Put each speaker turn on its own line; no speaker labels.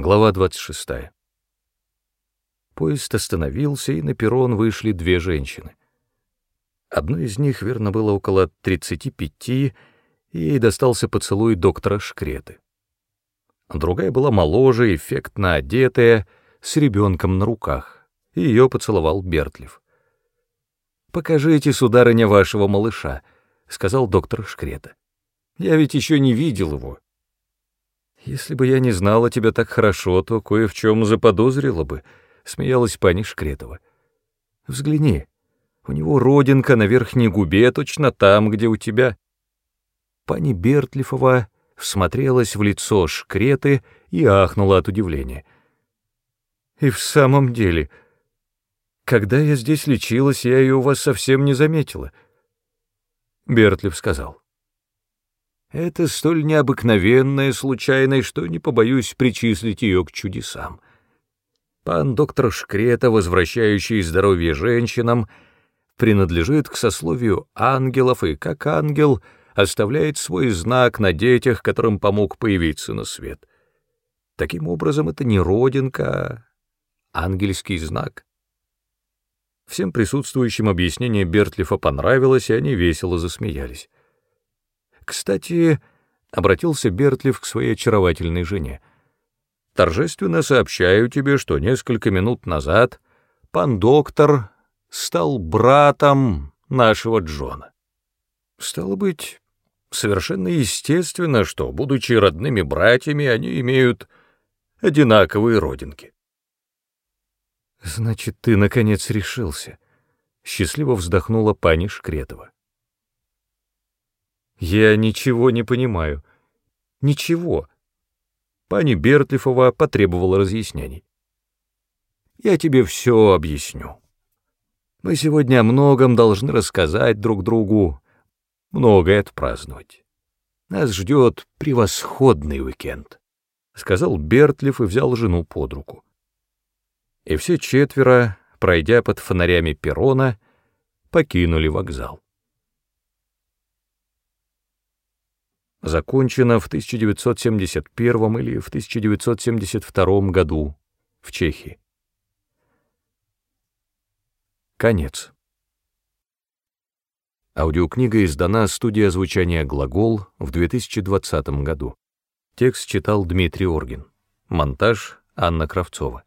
Глава 26. Поезд остановился, и на перрон вышли две женщины. Одной из них, верно, было около 35, и ей достался поцелуй доктора Шкреты. Другая была моложе, эффектно одетая, с ребенком на руках, и ее поцеловал Бертлев. «Покажите, сударыня, вашего малыша», — сказал доктор Шкрета. «Я ведь еще не видел его». «Если бы я не знала тебя так хорошо, то кое в чем заподозрила бы», — смеялась пани Шкретова. «Взгляни, у него родинка на верхней губе, точно там, где у тебя». Пани Бертлифова всмотрелась в лицо Шкреты и ахнула от удивления. «И в самом деле, когда я здесь лечилась, я ее у вас совсем не заметила». Бертлиф сказал. Это столь необыкновенная случайность, что не побоюсь причислить ее к чудесам. Пан доктор Шкрета, возвращающий здоровье женщинам, принадлежит к сословию ангелов и, как ангел, оставляет свой знак на детях, которым помог появиться на свет. Таким образом, это не родинка, а ангельский знак. Всем присутствующим объяснение Бертлифа понравилось, и они весело засмеялись. Кстати, — обратился Бертлев к своей очаровательной жене, — торжественно сообщаю тебе, что несколько минут назад пан доктор стал братом нашего Джона. Стало быть, совершенно естественно, что, будучи родными братьями, они имеют одинаковые родинки. «Значит, ты, наконец, решился», — счастливо вздохнула пани Шкретова. Я ничего не понимаю. Ничего. Пани Бертлифова потребовала разъяснений. Я тебе все объясню. Мы сегодня о многом должны рассказать друг другу, многое отпраздновать. Нас ждет превосходный уикенд, — сказал Бертлиф и взял жену под руку. И все четверо, пройдя под фонарями перрона, покинули вокзал. Закончена в 1971 или в 1972 году в Чехии. Конец. Аудиокнига издана студия звучания «Глагол» в 2020 году. Текст читал Дмитрий Оргин. Монтаж Анна Кравцова.